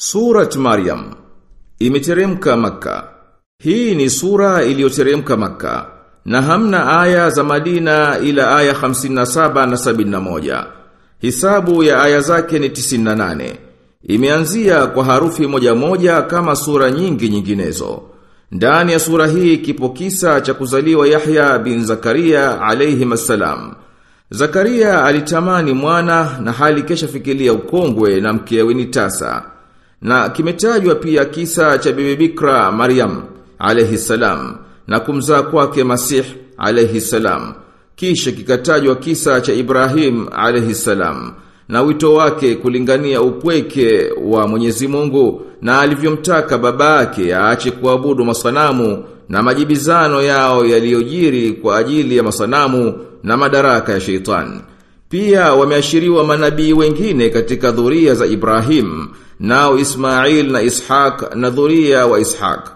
Surat Maryam imeteremka maka. Hii ni sura iliyoteremka maka. na hamna aya za Madina ila aya 57 na 71. Hisabu ya aya zake ni 98. Imeanzia kwa harufi moja moja kama sura nyingi nyinginezo. Ndani ya sura hii kipo kisa cha kuzaliwa Yahya bin Zakaria alayhi masalam. Zakaria alitamani mwana na hali kesha fikiria ukongwe na mkewe ni tasa. Na kimetajwa pia kisa cha bibi Bikra Maryam alayhi salam na kumzaa kwake Masih alayhi salam. Kisha kikatajwa kisa cha Ibrahim alayhi salam na wito wake kulingania upweke wa Mwenyezi Mungu na alivyomtaka baba yake aache kuabudu masanamu na majibizano yao yaliyojiri kwa ajili ya masanamu na madaraka ya sheitani. Pia wameashiriwa manabii wengine katika dhuria za Ibrahim, nao Ismail na Ishaq na dhuria wa Ishaq.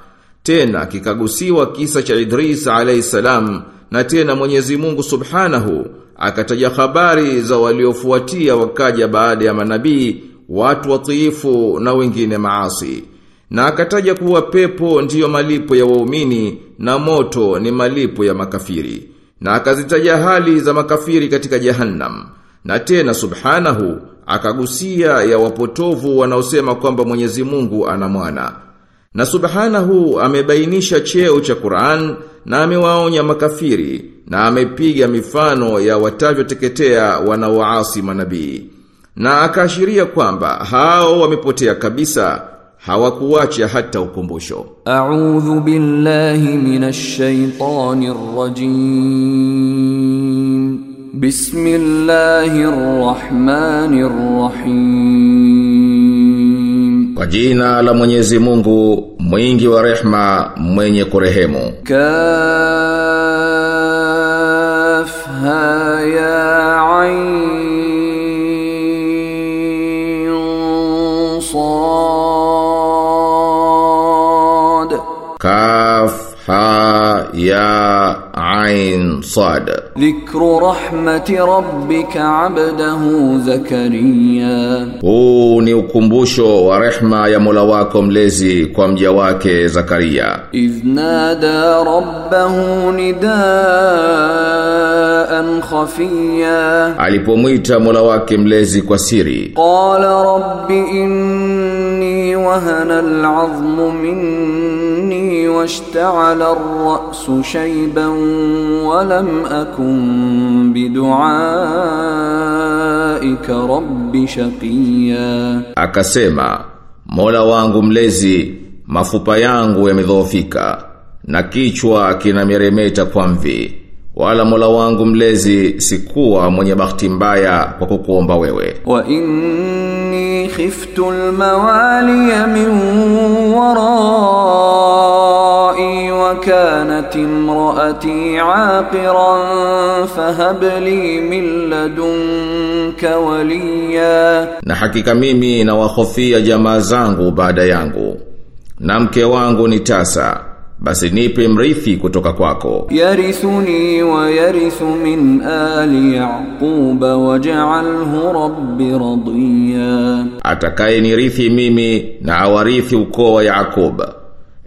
Tena kikagusiwa kisa cha Idris alayhisalam na tena Mwenyezi Mungu Subhanahu akataja habari za waliofuatia wakaja baada ya manabii, watu watiifu na wengine maasi. Na akataja kuwa pepo ndiyo malipo ya waumini na moto ni malipo ya makafiri. Na akazitaja hali za makafiri katika jahannam. Na tena subhanahu akagusia ya wapotovu wanaosema kwamba Mwenyezi Mungu ana mwana. Na subhanahu amebainisha cheo cha Qur'an na amewaonya makafiri na amepiga mifano ya watavyoteketea wanaoasi manabii. Na akaashiria kwamba hao wamepotea kabisa hawakuacha hata ukumbusho. A'udhu billahi minash shaitanir بسم الله الرحمن الرحيم. وجينا لمن يزمونه مين جوا رحمة مين يكرهمه كافها يا عين صاد كافها يا عين صاد Dhikru rahmati rabbika abdahu Zakaria. Huu ni ukumbusho wa rehma ya Mola wako mlezi kwa mja wake Zakaria. Idhnada rabbahu nidaan khafiya. Alipomwita Mola wake mlezi kwa siri. Qala rabbi inni wahana al'azmu minni واشتعل الرأس شيبا ولم أكن بدعائك رب شقيا akasema, Mola wangu mlezi, mafupa yangu yamedhoofika na kichwa kinameremeta kwa mvi. Wala Mola wangu mlezi sikuwa mwenye bahati mbaya kwa kukuomba wewe. وإني خفت الموالي من ورائي وكانت امرأتي عاقرا فهب لي من لدنك وليا Na hakika mimi na wahofia jamaa zangu baada yangu. Na mke wangu ni tasa, basi nipe mrithi kutoka kwako. يرثني ويرث من آل يعقوب واجعله رب رضيا Atakaye nirithi mimi na awarithi ukoo wa Yakob.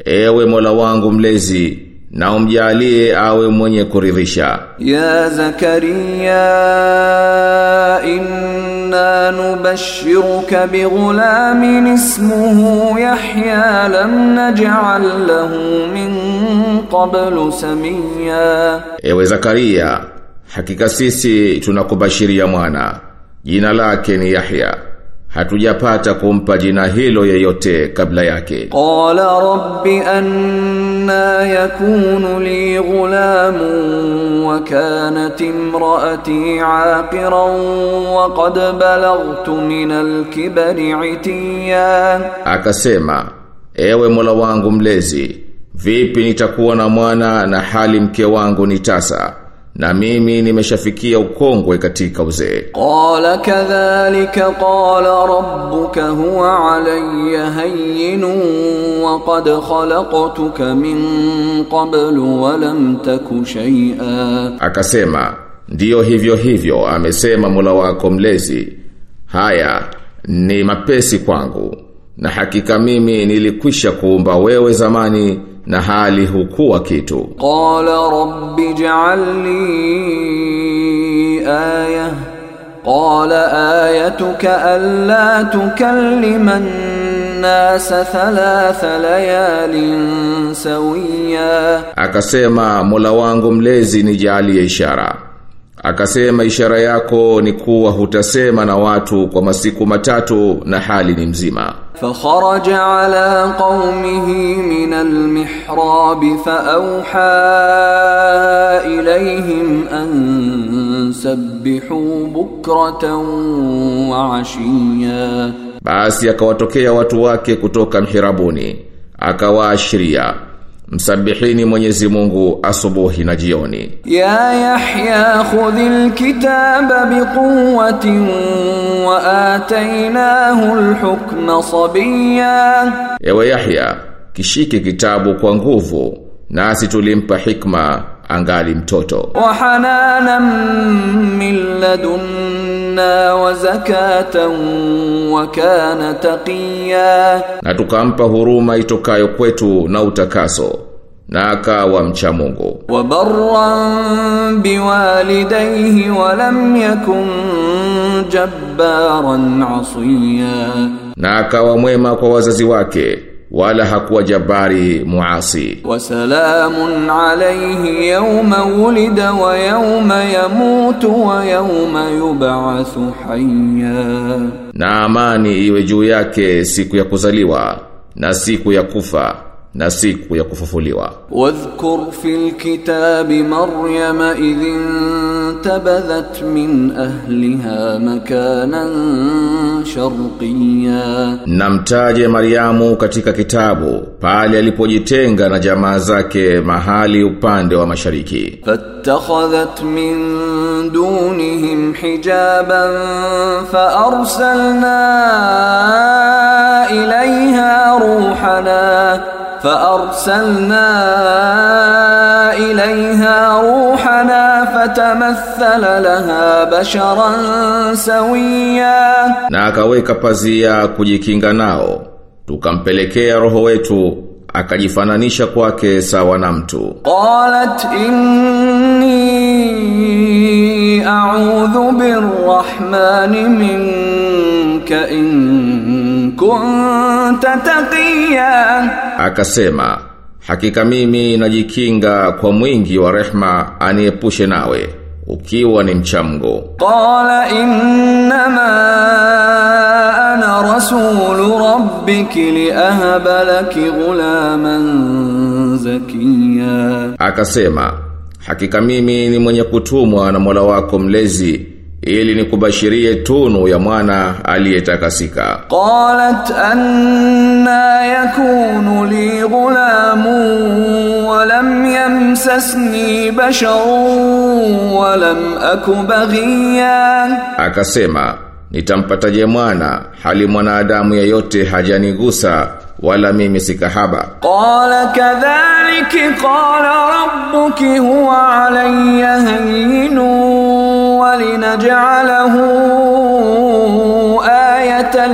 Ewe Mola wangu mlezi na umjalie awe mwenye kuridhisha. Ya Zakaria inna nubashshiruka bighulamin ismuhu Yahya lam naj'al lahu min qablu samia. Ewe Zakaria, hakika sisi tunakubashiria mwana. Jina lake ni Yahya hatujapata kumpa jina hilo yeyote kabla yake. Qala rabbi anna yakunu li ghulamun wa kanat imraati aqiran wa qad balaghtu min al-kibri itiya akasema ewe mola wangu mlezi vipi nitakuwa na mwana na hali mke wangu ni tasa? na mimi nimeshafikia ukongwe katika uzee. Qala kadhalika qala rabbuka huwa alayya hayyinu wa qad khalaqtuka min qablu wa lam taku shay'a. Akasema ndiyo hivyo hivyo amesema Mola wako mlezi. Haya ni mapesi kwangu na hakika mimi nilikwisha kuumba wewe zamani na hali hukuwa kitu. Qala rabbi ja'alni aya. Qala ayatuka alla tukallima nasa thalatha layalin sawiya. Akasema mola wangu mlezi nijalie ishara. akasema ishara yako ni kuwa hutasema na watu kwa masiku matatu na hali ni mzima فخرج على قومه من المحراب فأوحى إليهم أن سبحوا بكرة وعشيا Basi akawatokea watu wake kutoka mhirabuni, akawaashiria Msabihini Mwenyezi Mungu asubuhi na jioni. Ya Yahya khudhil kitaba biquwwatin wa atainahu alhukma sabiyya. Ewe Yahya, kishike kitabu kwa nguvu nasi tulimpa hikma angali mtoto. Wa hananan min ladunna wa zakatan wa kana taqiya. Na tukampa huruma itokayo kwetu na utakaso na akawa mcha Mungu. Wa barran biwalidayhi wa lam yakun jabbaran asiya. Na akawa mwema kwa wazazi wake wala hakuwa jabari muasi. Wa salamun alayhi yawma wulida wa yawma yamutu wa yawma yub'athu hayya. Na amani iwe juu yake siku ya kuzaliwa na siku ya kufa na siku ya kufufuliwa. Wadhkur fil kitabi maryama idhin انتبذت من أهلها مكانا شرقيا Na mtaje Mariamu katika kitabu, pale alipojitenga na jamaa zake mahali upande wa mashariki. فاتخذت من دونهم حجابا فأرسلنا إليها روحنا فأرسلنا إليها روحنا فتمثل لها بشرا سويا Na akaweka pazia kujikinga nao, tukampelekea roho wetu, akajifananisha kwake sawa na mtu. قالت إني أعوذ بالرحمن منك إن kunta taqiya. Akasema hakika mimi najikinga kwa mwingi wa rehma aniepushe nawe ukiwa ni mchamgo. Qala innama ana rasul rabbik li ahaba laki ghulaman zakiya. Akasema hakika mimi ni mwenye kutumwa na Mola wako mlezi ili nikubashirie tunu ya mwana aliyetakasika. Qalat anna yakunu li ghulamu wa lam yamsasni basharun wa lam akubaghiya akasema nitampataje mwana hali mwanadamu yeyote hajanigusa wala mimi sikahaba. قال كذلك قال ربك هو علي هين ولنجعله آية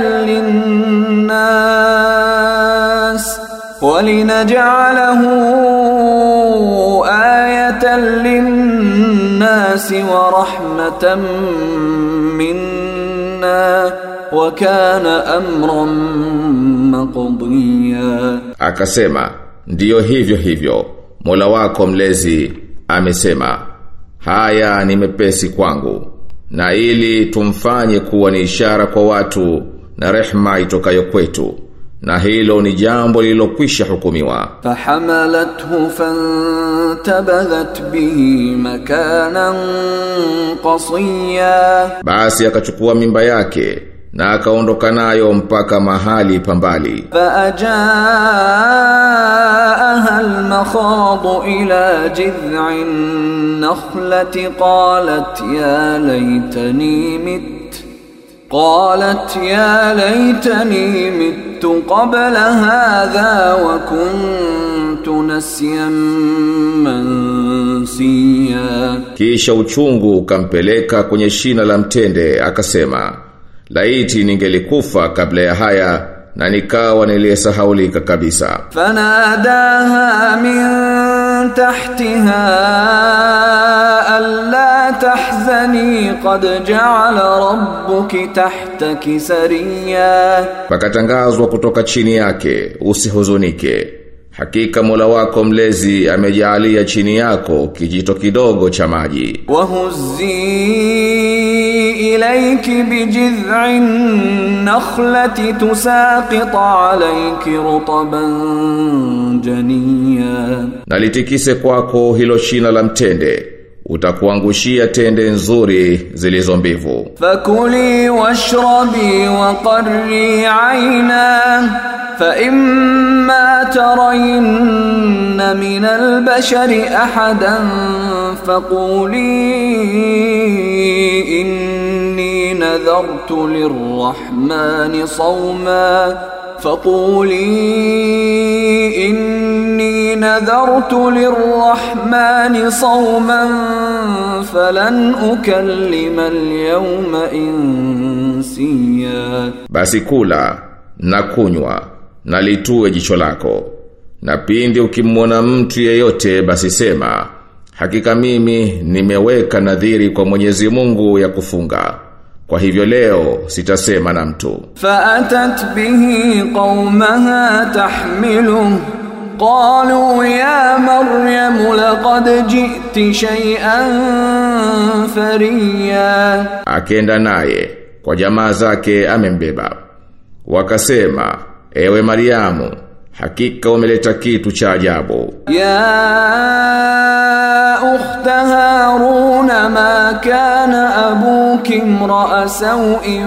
للناس ولنجعله آية للناس alaina wa kana amran maqdiya akasema ndiyo hivyo hivyo Mola wako mlezi amesema haya ni mepesi kwangu na ili tumfanye kuwa ni ishara kwa watu na rehma itokayo kwetu na hilo ni jambo lililokwisha hukumiwa. Fahamalathu fantabadhat bihi makanan qasiya. Basi akachukua mimba yake na akaondoka nayo mpaka mahali pambali faajaaha almakhadu ila jid'in nakhlati qalat ya laitani mit قالت يا ليتني مت قبل هذا وكنت نسيا منسيا Kisha uchungu ukampeleka kwenye shina la mtende akasema, laiti ningelikufa kabla ya haya na nikawa niliyesahaulika kabisa فناداها من تحتها la tahzani qad ja'ala rabbuki tahtaki sariya, pakatangazwa kutoka chini yake usihuzunike, hakika Mola wako mlezi amejalia chini yako kijito kidogo cha maji. wa huzi ilayki bijid'in nakhlati tusaqit alayki rutban janiyan nalitikise kwako hilo shina la mtende. utakuangushia tende nzuri zilizo mbivu فكلي واشربي وقري عينا فإما ترين من البشر أحدا فقولي إني نذرت للرحمن صوما فقولي إني نذرت للرحمن صوما فلن أكلم اليوم إنسيا basi kula na kunywa na litue jicho lako na pindi ukimwona mtu yeyote basi sema hakika mimi nimeweka nadhiri kwa Mwenyezi Mungu ya kufunga Kwa hivyo leo sitasema na mtu. Faatat bihi qaumaha tahmilu qalu ya maryam laqad ji'ti shay'an fariya. Akenda naye kwa jamaa zake amembeba. Wakasema ewe maryamu Hakika umeleta kitu cha ajabu. Ya ukhta Harun ma kana abuki imra'a sawin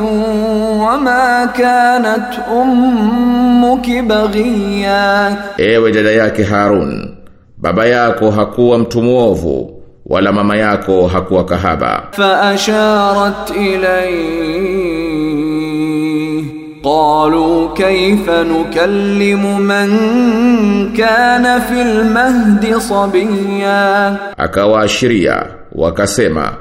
wa ma kanat ummuki baghiya. Ewe dada yake Harun, baba yako hakuwa mtu mwovu wala mama yako hakuwa kahaba. Fa asharat ilayhi قالوا كيف نكلم من كان في المهد صبيا akawaashiria wakasema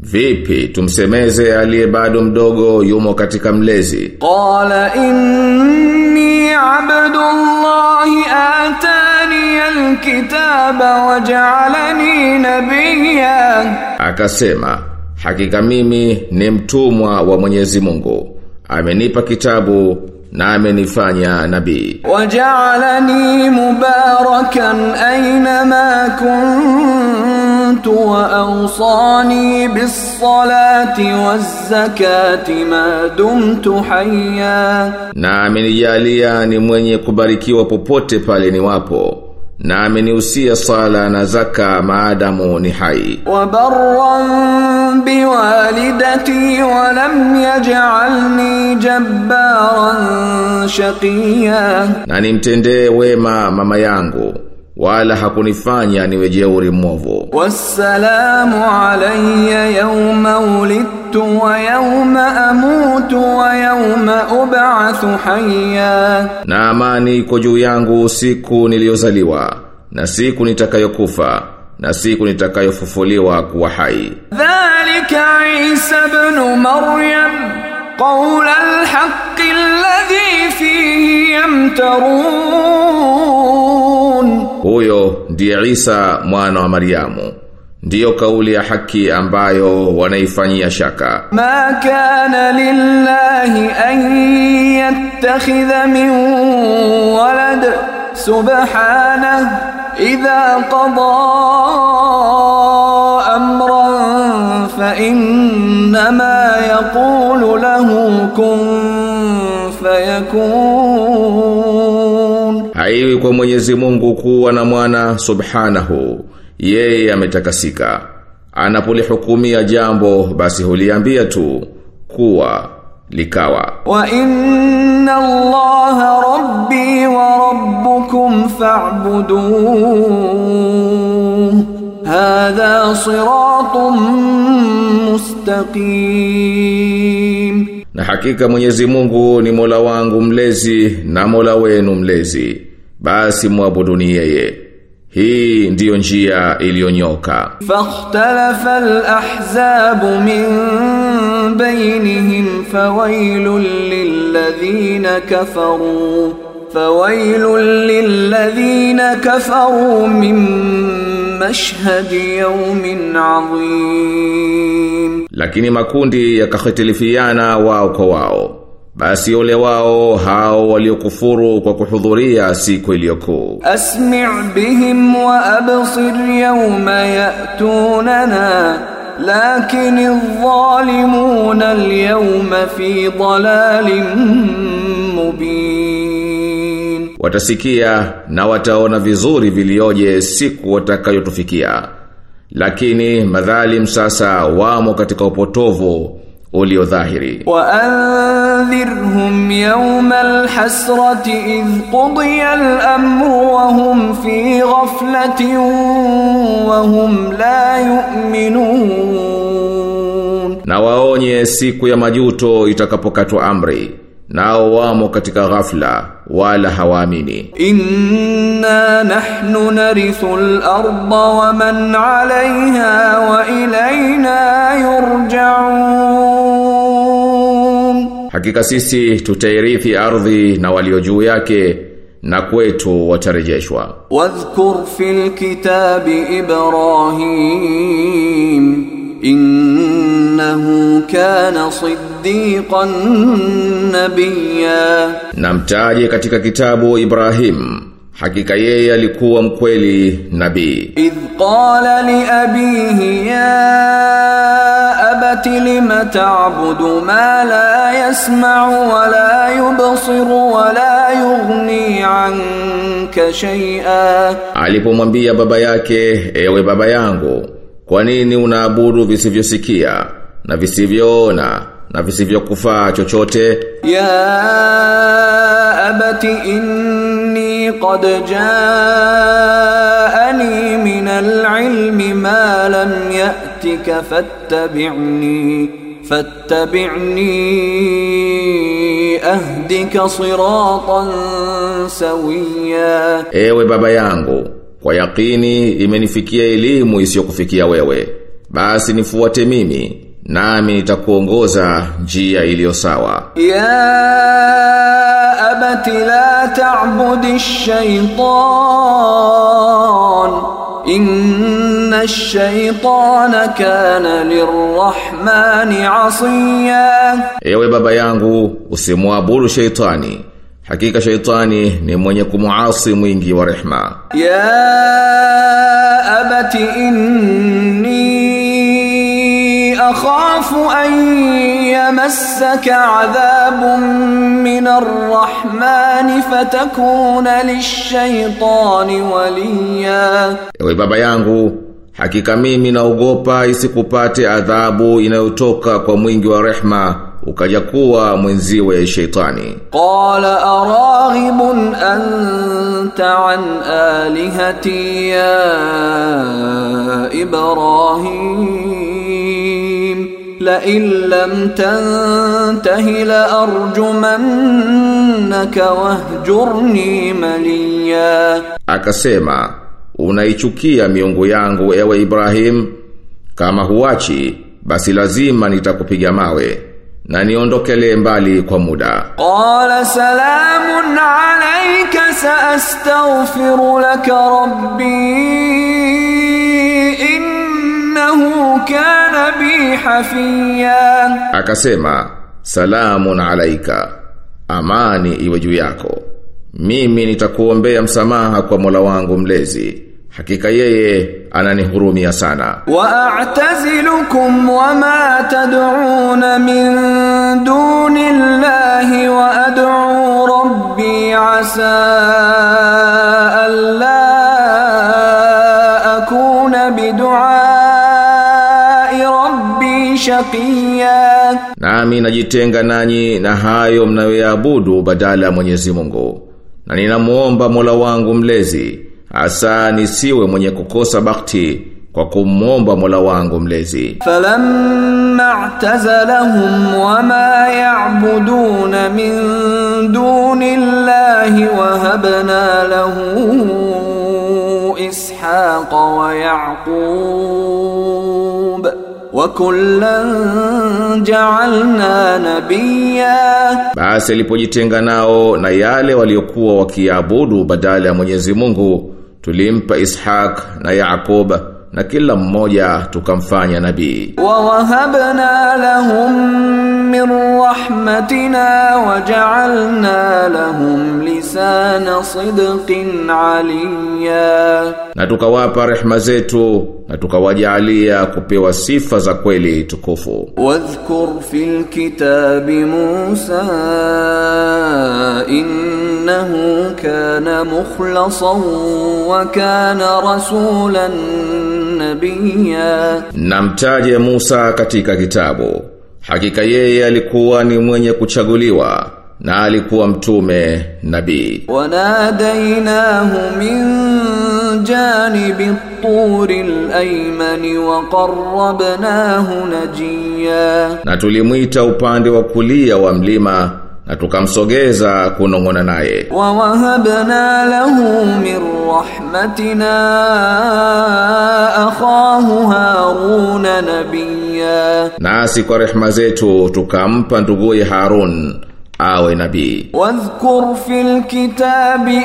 vipi tumsemeze aliye bado mdogo yumo katika mlezi قال إني عبد الله آتاني الكتاب وجعلني نبيا akasema hakika mimi ni mtumwa wa Mwenyezi Mungu amenipa kitabu na amenifanya nabii. Waj'alani mubarakan aina ma kuntu wa awsani bis-salati waz-zakati ma dumtu hayya. Na amenijalia ni mwenye kubarikiwa popote pale niwapo na amenihusia sala na zaka maadamu ni hai. Wa barran biwalidati wa lam yaj'alni jabbaran shaqiya. Na nimtendee wema mama yangu wala hakunifanya niwe jeuri mwovu. Wassalamu alayya yawma wulidtu wa yawma ub'athu hayya na amani iko juu yangu siku niliyozaliwa na siku nitakayokufa na siku nitakayofufuliwa kuwa hai. Dhalika isa ibn maryam qawla alhaqqi alladhi fihi yamtarun. Huyo ndiye isa mwana wa maryamu. Ndiyo kauli ya haki ambayo wanaifanyia shaka. Ma kana lillahi an yattakhidha min walad subhanahu idha qada amran fa innama yaqulu lahu kun fayakun. Haiwi kwa Mwenyezi Mungu kuwa na mwana subhanahu yeye ametakasika. Anapolihukumia jambo basi huliambia tu kuwa likawa. Wa inna Allaha rabbi wa rabbukum hadha siratun mustaqim. Na hakika Mwenyezi Mungu ni Mola wangu mlezi na Mola wenu mlezi. Basi muabuduni yeye. Hii ndiyo njia iliyonyoka. فاختلف الأحزاب من بينهم فويل للذين كفروا فويل للذين كفروا من مشهد يوم عظيم Lakini makundi yakahitilifiana wao kwa wao. Basi ole wao hao waliokufuru kwa kuhudhuria siku iliyokuu. Asmi' bihim wa absir yawma ya'tunana lakini adh-dhalimuna al-yawma fi dhalalin mubin. Watasikia na wataona vizuri vilioje siku watakayotufikia. Lakini madhalim sasa wamo katika upotovu ulio dhahiri wa anzirhum yawmal alhasrati idh qudiya al-amru wa hum fi ghaflatin wa hum la yu'minun. Na waonye siku ya majuto itakapokatwa amri nao wamo katika ghafla wala hawaamini. Inna nahnu narithu al-ardha wa man 'alayha wa ilayna yurja'un. Hakika sisi tutairithi ardhi na walio juu yake na kwetu watarejeshwa. Wadhkur fil kitabi Ibrahim innahu kana siddiqan nabiyya. namtaje katika kitabu Ibrahim Hakika yeye alikuwa mkweli nabii. Idh qala li abihi ya أبت لم تعبد ما لا يسمع ولا يبصر ولا يغني عنك شيئا Alipomwambia baba yake, ewe baba yangu, kwa nini unaabudu visivyosikia na visivyoona na visivyokufaa chochote? يا أبت إني قد جاءني من العلم ما لم يأتك فاتبعني فاتبعني أهدك صراطا سويا Ewe baba yangu, kwa yakini imenifikia elimu isiyokufikia wewe. Basi nifuate mimi, nami nitakuongoza njia iliyo sawa. Ya abati la ta'budi shaytan inna shaytan kana lirrahmani asiya. Ewe baba yangu usimwabudu shaytani hakika shaytani ni mwenye kumuasi mwingi wa rehma. Ya abati inna أخاف أن يمسك عذاب من الرحمن فتكون للشيطان وليا Ewe baba yangu, hakika mimi naogopa isikupate adhabu inayotoka kwa mwingi wa rehma ukaja kuwa mwenziwe sheitani. قال أراغب أنت عن آلهتي يا إبراهيم لئن لم تنته لأرجمنك واهجرني مليا Akasema, unaichukia miungu yangu ewe Ibrahim, kama huachi, basi lazima nitakupiga mawe, na niondokele mbali kwa muda. قال سلام عليك سأستغفر لك ربي إنه kana bi hafiyan akasema salamu alaika amani iwe juu yako. Mimi nitakuombea msamaha kwa Mola wangu mlezi. Hakika yeye ananihurumia sana. Wa a'tazilukum wa ma tad'un min duni llahi wa ad'u rabbi asa alla akuna bidu'a shaqiya Nami najitenga nanyi na hayo mnayoyaabudu badala ya Mwenyezi Mungu. Na nina muomba mula wangu mlezi asa nisiwe mwenye kukosa bakti kwa kumwomba mula wangu mlezi. Falamma i'tazalahum wama yaabuduna min duni Allahi wahabna lahu Ishaqa wa yaakuu wakullan ja'alna nabiyya, basi alipojitenga nao na yale waliokuwa wakiabudu badala ya Mwenyezi Mungu tulimpa Ishaq na Yakoba na kila mmoja tukamfanya nabii. Wa wahabna lahum min rahmatina waja'alna lahum lisana sidqin aliya, na tukawapa rehma zetu na tukawajalia kupewa sifa za kweli tukufu. Wadhkur fil kitabi Musa innahu kana mukhlasan wa kana rasulan nabiyya, namtaje Musa katika kitabu, hakika yeye alikuwa ni mwenye kuchaguliwa na alikuwa mtume nabii. Wanadainahu min جانب الطور الأيمن وقربناه نجيا Na tulimwita upande wa kulia wa mlima na tukamsogeza kunong'ona naye. ووهبنا له من رحمتنا أخاه هارون نبيا Nasi kwa rehma zetu tukampa nduguye Harun awe nabii. Wadhkur fil kitabi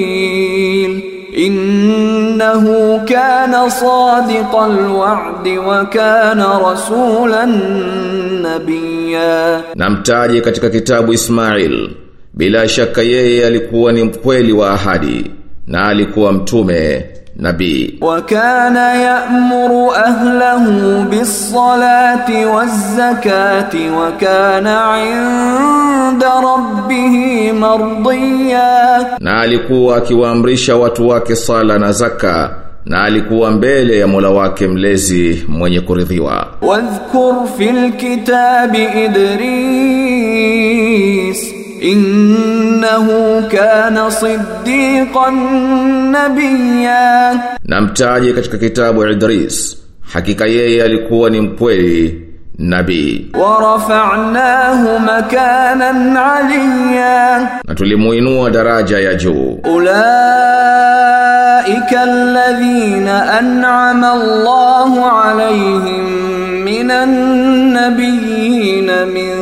isma'il. Innahu kana sadiqal wa'di wa kana rasulan nabiyya. Namtaje katika kitabu Ismail. Bila shaka yeye alikuwa ni mkweli wa ahadi na alikuwa mtume nabii. Wa kana ya'muru ahlahu bis-salati waz-zakati wa kana 'inda rabbih mardiya. Na alikuwa akiwaamrisha watu wake sala na zaka na alikuwa mbele ya Mola wake mlezi mwenye kuridhiwa. Wadhkur fil kitabi idris innahu kana siddiqan nabiyya, na katika kitabu Idris, hakika yeye alikuwa ni mkweli nabii. Wa rafa'nahu makanan 'aliyya, na tulimuinua daraja ya juu. Ulaika alladhina an'ama Allahu 'alayhim minan nabiyyin min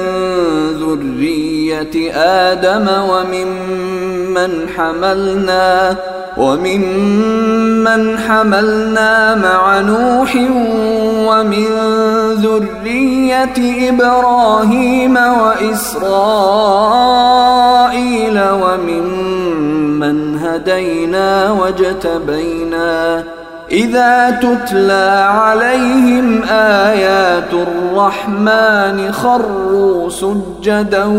ذرية آدم وممن حملنا وممن حملنا مع نوح ومن ذرية إبراهيم وإسرائيل وممن هدينا واجتبينا idha tutla alayhim ayatur rahmani kharru sujadan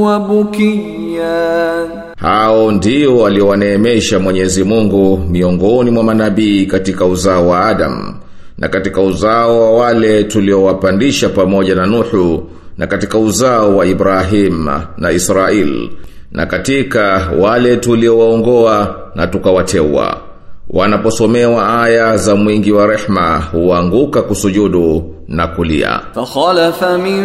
wa bukiyan, hao ndio aliowaneemesha Mwenyezi Mungu miongoni mwa manabii katika uzao wa Adam na katika uzao wa wale tuliowapandisha pamoja na Nuhu na katika uzao wa Ibrahim na israel na katika wale tuliowaongoa na tukawateua wanaposomewa aya za mwingi wa rehma huanguka kusujudu na kulia. Fakhalafa min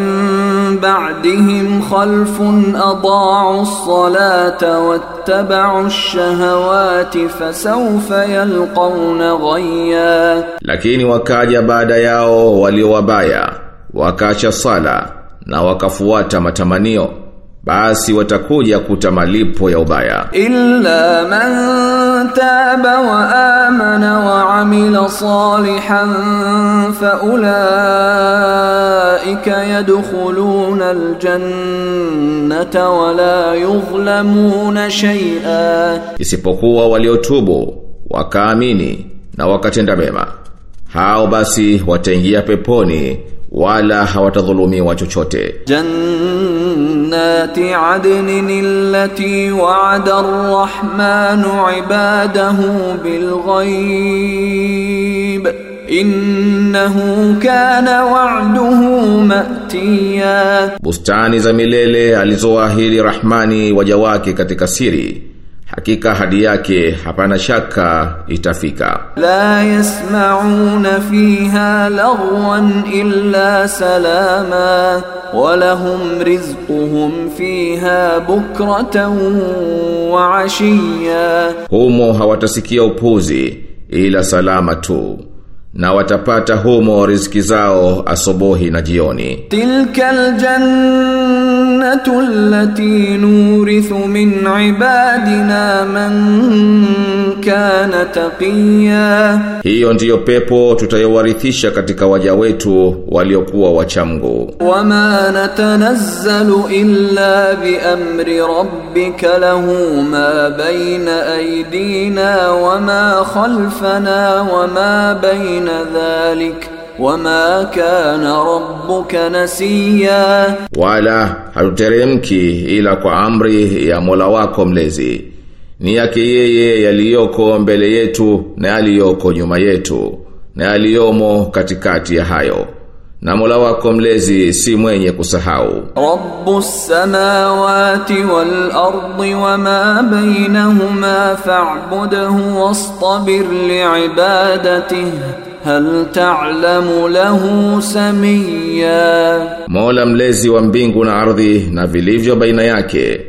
ba'dihim khalfun adaa'u as-salata wattaba'u ash-shahawati fasawfa yalqawna ghayya. Lakini wakaja baada yao walio wabaya wakaacha sala na wakafuata matamanio basi watakuja kuta malipo ya ubaya. Illa man تَابَ وَآمَنَ وَعَمِلَ صَالِحًا فَأُولَئِكَ يَدْخُلُونَ الْجَنَّةَ وَلَا يُظْلَمُونَ شَيْئًا. Isipokuwa waliotubu wakaamini na wakatenda mema, hao basi wataingia peponi wala hawatadhulumiwa chochote. Jannati adnin allati wa'ada ar-rahmanu 'ibadahu bil innahu kana wa'duhu matiya. Bustani za milele alizoahidi rahmani waja wake katika siri hakika hadi yake hapana shaka itafika. La yasmauna fiha lagwan illa salama walahum rizquhum fiha bukratan wa ashiya. Humo hawatasikia upuzi ila salama tu na watapata humo riziki zao asubuhi na jioni. Tilka aljanna الجنة التي نورث من عبادنا من كان تقيا Hiyo ndiyo pepo tutayowarithisha katika waja wetu waliokuwa wachamgu. وما نتنزل إلا بأمر ربك له ما بين أيدينا وما خلفنا وما بين ذلك wama kana rabbuka nasiya, wala hatuteremki ila kwa amri ya Mola wako mlezi. Ni yake yeye yaliyoko mbele yetu na yaliyoko nyuma yetu na yaliyomo katikati ya hayo na Mola wako mlezi si mwenye kusahau. Rabbus samawati wal ardi wama bainahuma fa'budhu wastabir li'ibadatihi hal ta'lamu lahu samia, Mola mlezi wa mbingu na ardhi na vilivyo baina yake,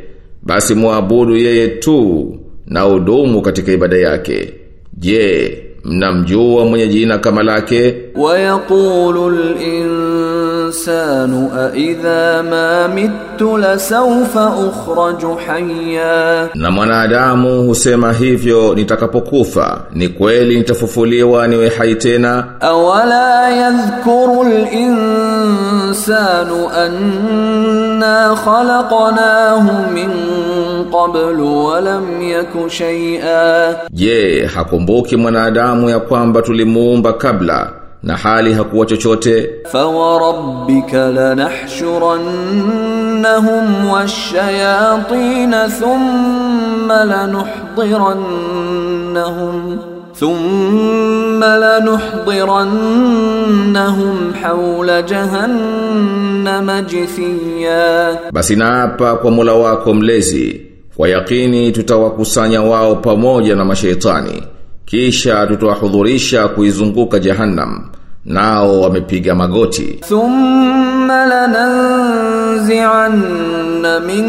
basi muabudu yeye tu na udumu katika ibada yake. Je, mnamjua mwenye jina kama lake? Wa yaqulu al الإنسان أإذا ما مت لسوف أخرج حيا Na mwanadamu husema hivyo nitakapokufa, ni kweli nitafufuliwa niwe hai tena? أولا يذكر الإنسان أنا خلقناه من قبل ولم يك شيئا Je, hakumbuki mwanadamu ya kwamba tulimuumba kabla na hali hakuwa chochote. Fawarabbika lanahshurannahum washayatin thumma lanuhdirannahum thumma lanuhdirannahum hawla jahannama jithiya. Basi naapa kwa mula wako mlezi kwa yakini tutawakusanya wao pamoja na mashaitani kisha tutawahudhurisha kuizunguka jahannam. Nao wamepiga magoti. Thumma lananzi'an min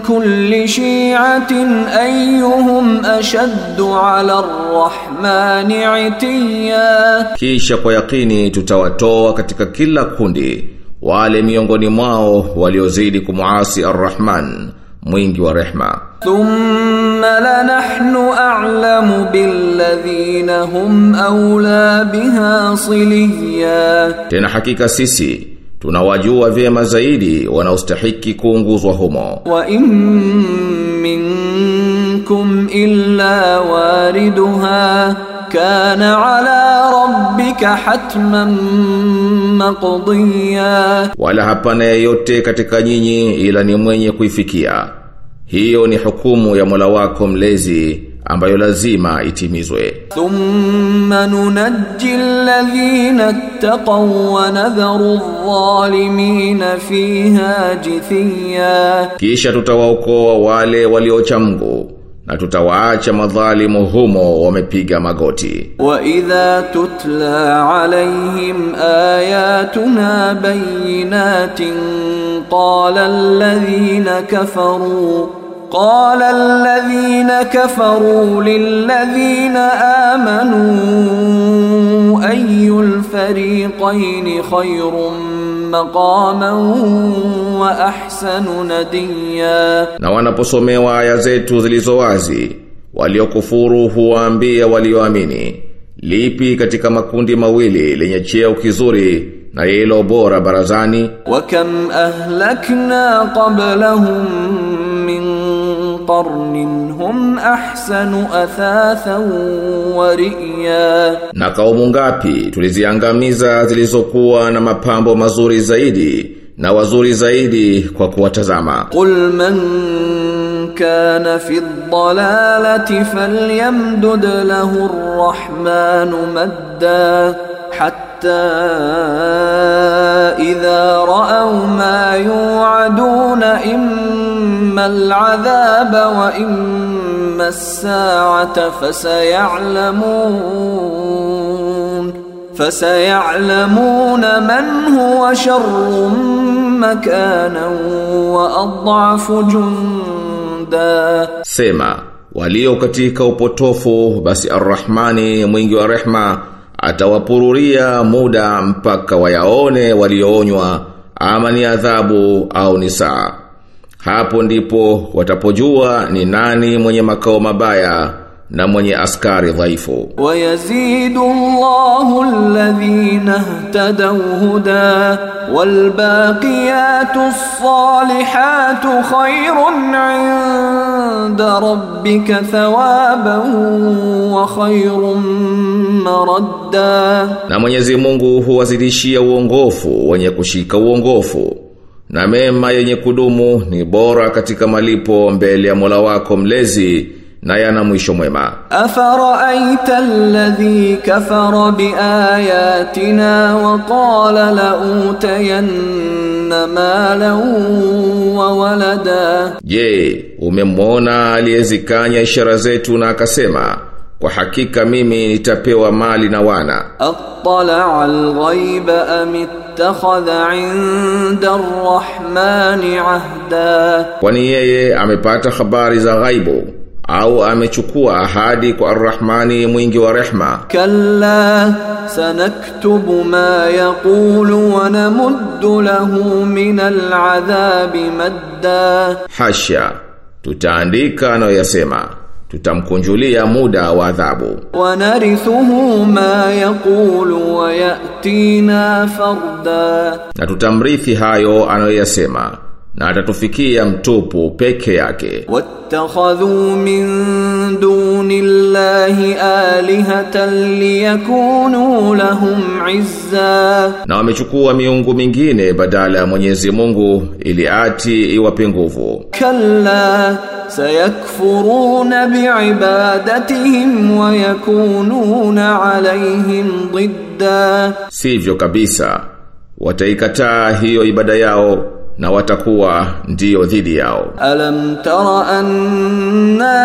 kulli shi'atin ayyuhum ashaddu 'ala ar-rahmani kisha kwa yakini tutawatoa katika kila kundi wale miongoni mwao waliozidi kumuasi ar-rahman mwingi wa rehma. Thumma la nahnu a'lamu billadhina hum awla biha siliya tena hakika sisi tunawajua vyema zaidi wanaostahiki kuunguzwa humo. Wa in minkum illa waridha kana ala rabbika hatman maqdiya, wala hapana yeyote katika nyinyi ila ni mwenye kuifikia. Hiyo ni hukumu ya Mola wako mlezi ambayo lazima itimizwe. Thumma nunajji alladhina ittaqaw wa nadharu adh-dhalimina fiha jithiya, kisha tutawaokoa wale waliocha Mungu na tutawaacha madhalimu humo wamepiga magoti. Wa idha tutla alaihim ayatuna bayyinatin qala alladhina kafaru قال الذين كفروا للذين آمنوا أي الفريقين خير مقاما وأحسن نديا Na wanaposomewa aya zetu zilizo wazi, waliokufuru huwaambia walioamini, lipi katika makundi mawili lenye cheo kizuri na hilo bora barazani? وكم أهلكنا قبلهم من قرن هم أحسن أثاثا ورئيا Na kaumu ngapi tuliziangamiza zilizokuwa na mapambo mazuri zaidi na wazuri zaidi kwa kuwatazama. قل من كان في الضلالة فليمدد له الرحمن مدا حتى إذا رأوا ما يوعدون إما العذاب وإما الساعة فسيعلمون فسيعلمون من هو شر مكانا وأضعف جندا Sema, walio katika upotofu basi Ar-Rahmani mwingi wa rehma atawapururia muda mpaka wayaone walioonywa ama ni adhabu au ni saa. Hapo ndipo watapojua ni nani mwenye makao mabaya na mwenye askari dhaifu. Wayazidu llahu alladhina ihtadaw huda walbaqiyatu ssalihatu khairun 'inda rabbika thawaban wa khairun maradda. Na Mwenyezi Mungu huwazidishia uongofu wenye kushika uongofu na mema yenye kudumu ni bora katika malipo mbele ya Mola wako mlezi na yana mwisho mwema. Afaraaita alladhi kafara biayatina wa qala la utayanna malan wa walada. Je, umemwona aliyezikanya ishara zetu na akasema kwa hakika mimi nitapewa mali na wana. Attala alghaiba am ittakhadha inda arrahman ahda. Kwani yeye amepata habari za ghaibu au amechukua ahadi kwa arrahmani mwingi wa rehma? Kalla sanaktubu ma yaqulu wa namuddu lahu min aladhabi madda. Hasha tutaandika anayoyasema tutamkunjulia muda wa adhabu. Wanarithuhu ma yaqulu wa yatina farda, na tutamrithi hayo anayoyasema na atatufikia mtupu peke yake. Wattakhadhu min dunillahi alihatan liyakunu lahum izza. Na wamechukua miungu mingine badala ya Mwenyezi Mungu ili ati iwape nguvu. Kalla sayakfuruna biibadatihim wa yakununa alaihim dhidda sivyo kabisa. Wataikataa hiyo ibada yao na watakuwa ndio dhidi yao. Alam tara anna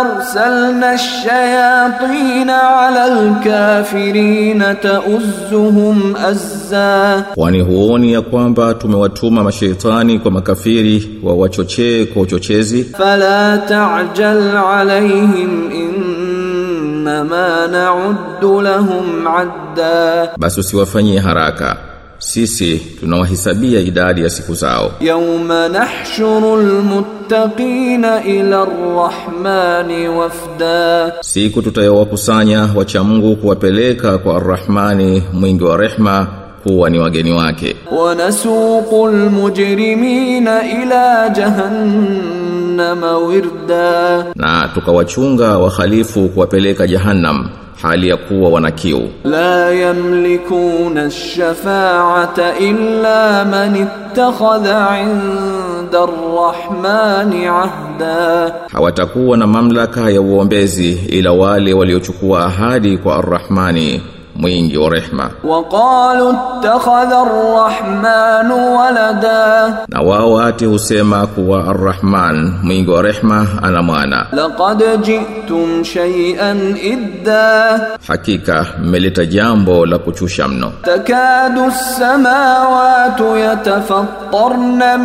arsalna ash-shayatin ala al-kafirin ta'uzzuhum azza. Kwani huoni ya kwamba tumewatuma mashaitani kwa makafiri wa wachochee kwa uchochezi? Fala ta'jal alaihim inma na'uddu lahum adda. Basi usiwafanyie haraka sisi tunawahisabia idadi ya siku zao. Yauma nahshurul muttaqina ila arrahmani wafda. Siku tutayowakusanya wacha Mungu kuwapeleka kwa arrahmani mwingi wa rehma kuwa ni wageni wake. Wanasuqul mujrimina ila jahannam jahannama wirda. Na tukawachunga wakhalifu kuwapeleka jahannam hali ya kuwa wanakiu la yamlikuna ash-shafa'ata illa man ittakhadha 'inda ar-rahmani 'ahda. Hawatakuwa na mamlaka ya uombezi ila wale waliochukua ahadi kwa ar-rahmani. mwingi wa rehma. وقالوا اتخذ الرحمن ولدا Na wao ati husema kuwa Ar-Rahman mwingi wa rehma ana mwana. لقد جئتم شيئا إدا Hakika mmeleta jambo la kuchusha mno. تكاد السماوات يتفطرن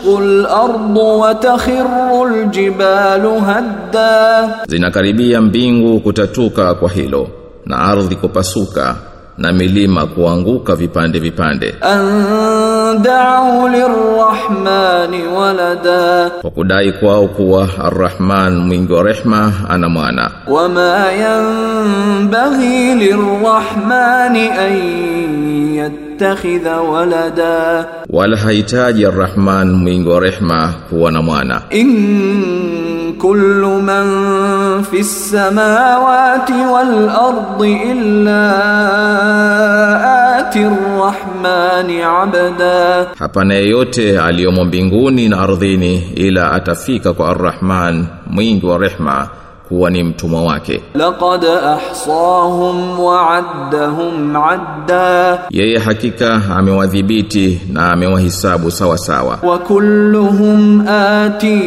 tashaqqu al-ardu wa zinakaribia mbingu kutatuka kwa hilo na ardhi kupasuka na milima kuanguka vipande vipande. Da'u walada, kwa kudai kwao kuwa Arrahman mwingi wa rehma ana mwana. Wama yanbaghi lirrahmani an يتخذ ولدا wala hahitaji Ar-Rahman mwingi wa rehma kuwa na mwana إن كل من في السماوات والأرض إلا آتي الرحمن عبدا hapana yeyote aliyomo mbinguni na ardhini ila atafika kwa Ar-Rahman mwingi wa rehma kuwa ni mtumwa wake. Laqad ahsahum wa addahum adda, yeye hakika amewadhibiti na amewahisabu sawa sawa. Wa kulluhum ati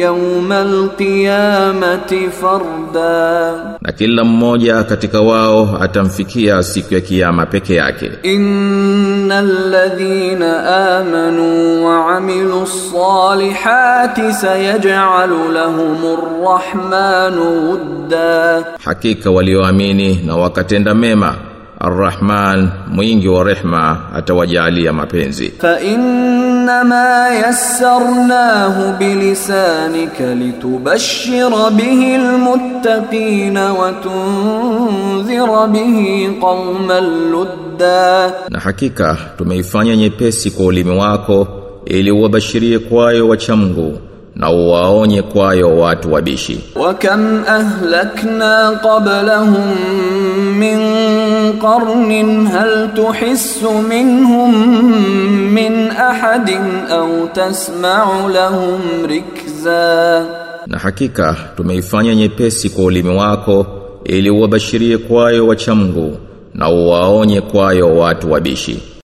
yawmal qiyamati farda, na kila mmoja katika wao atamfikia siku ya kiyama peke yake. Innal ladhina amanu wa amilus salihati sayaj'alu lahumur rahmanu الرحمن ودا hakika walioamini na wakatenda mema Ar-Rahman mwingi wa rehma atawajalia mapenzi فإنما يسرناه بلسانك لتبشر به المتقين وتنذر به قوما لدا na hakika tumeifanya nyepesi kwa ulimi wako ili uwabashirie kwayo wacha Mungu na uwaonye kwayo watu wabishi. Wa kam ahlakna qablahum min qarnin hal tuhissu minhum min ahadin au tasma'u lahum rikza. Na hakika tumeifanya nyepesi kwa ulimi wako ili uwabashirie kwayo wachamgu na uwaonye kwayo watu wabishi.